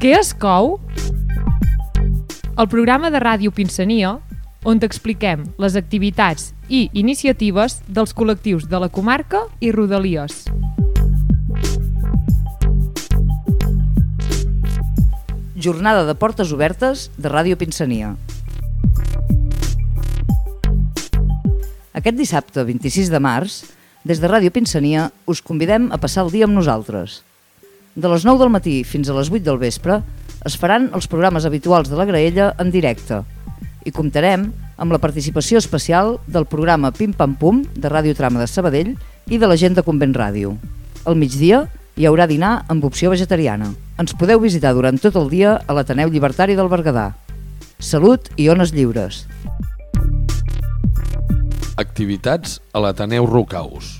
Què es cou? El programa de ràdio Pinsania, on t'expliquem les activitats i iniciatives dels col·lectius de la comarca i Rodalies. Jornada de portes obertes de Ràdio Pinsania. Aquest dissabte, 26 de març, des de Ràdio Pinsania us convidem a passar el dia amb nosaltres. De les 9 del matí fins a les 8 del vespre es faran els programes habituals de la Graella en directe i comptarem amb la participació especial del programa Pim Pam Pum de Ràdio Trama de Sabadell i de la gent de Convent Ràdio. Al migdia hi haurà dinar amb opció vegetariana. Ens podeu visitar durant tot el dia a l'Ateneu Llibertari del Berguedà. Salut i ones lliures. Activitats a l'Ateneu Rocaus.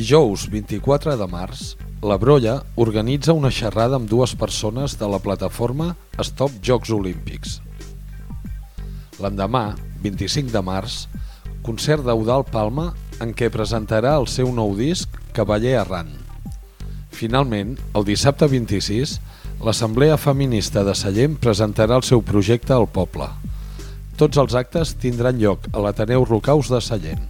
Dijous 24 de març, la Brolla organitza una xerrada amb dues persones de la plataforma Stop Jocs Olímpics. L'endemà, 25 de març, concert d'Eudal Palma en què presentarà el seu nou disc Cavaller Errant. Finalment, el dissabte 26, l'Assemblea Feminista de Sallent presentarà el seu projecte al poble. Tots els actes tindran lloc a l'Ateneu Rocaus de Sallent.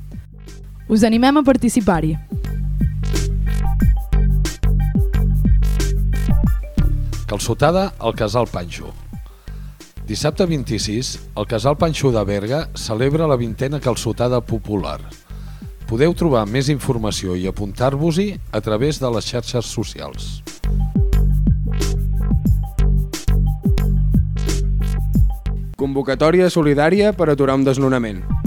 Us animem a participar-hi. Calçotada al Casal Panxo. Dissabte 26, el Casal Panxo de Berga celebra la vintena calçotada popular. Podeu trobar més informació i apuntar-vos-hi a través de les xarxes socials. Convocatòria solidària per aturar un desnonament.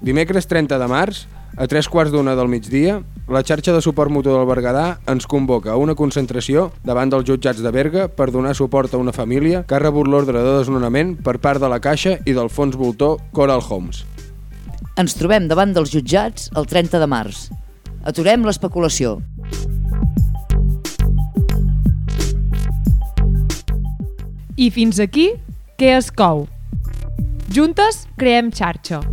Dimecres 30 de març, a tres quarts d'una del migdia, la xarxa de suport mutu del Berguedà ens convoca a una concentració davant dels jutjats de Berga per donar suport a una família que ha rebut l'ordre de desnonament per part de la Caixa i del fons voltor Coral Homes. Ens trobem davant dels jutjats el 30 de març. Aturem l'especulació. I fins aquí, què es cou? Juntes creem xarxa.